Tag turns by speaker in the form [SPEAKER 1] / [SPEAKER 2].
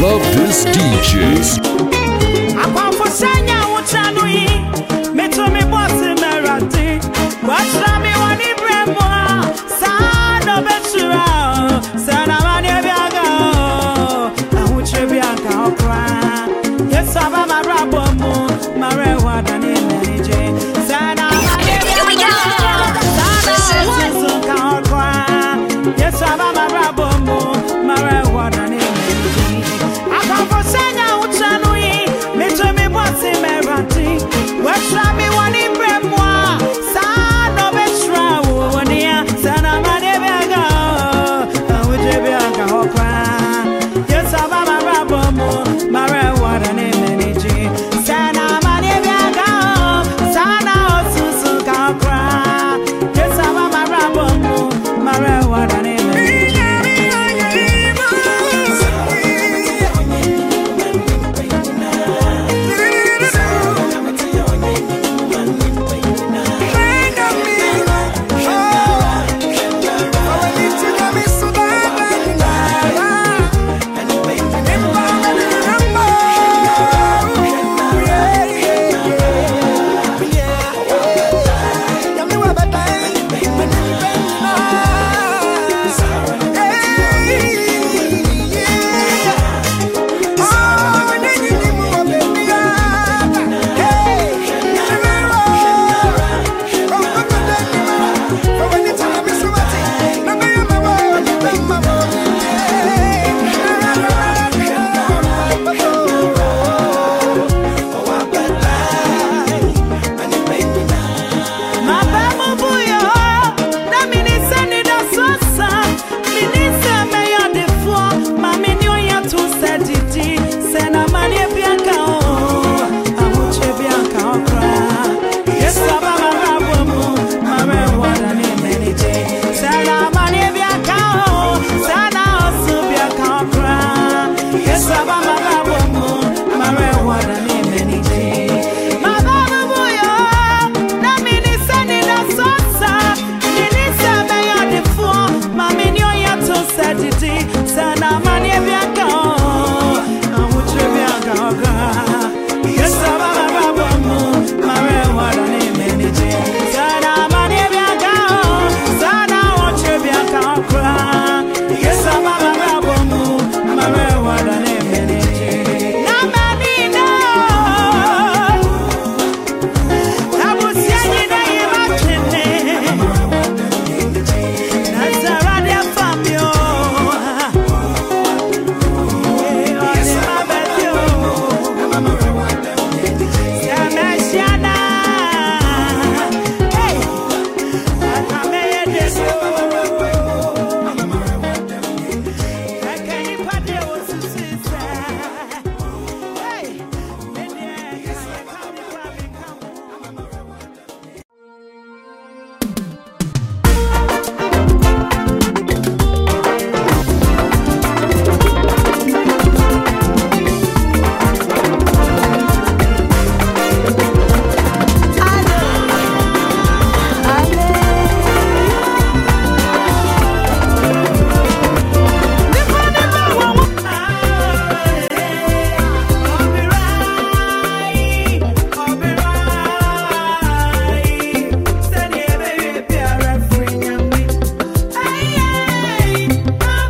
[SPEAKER 1] love this DJ.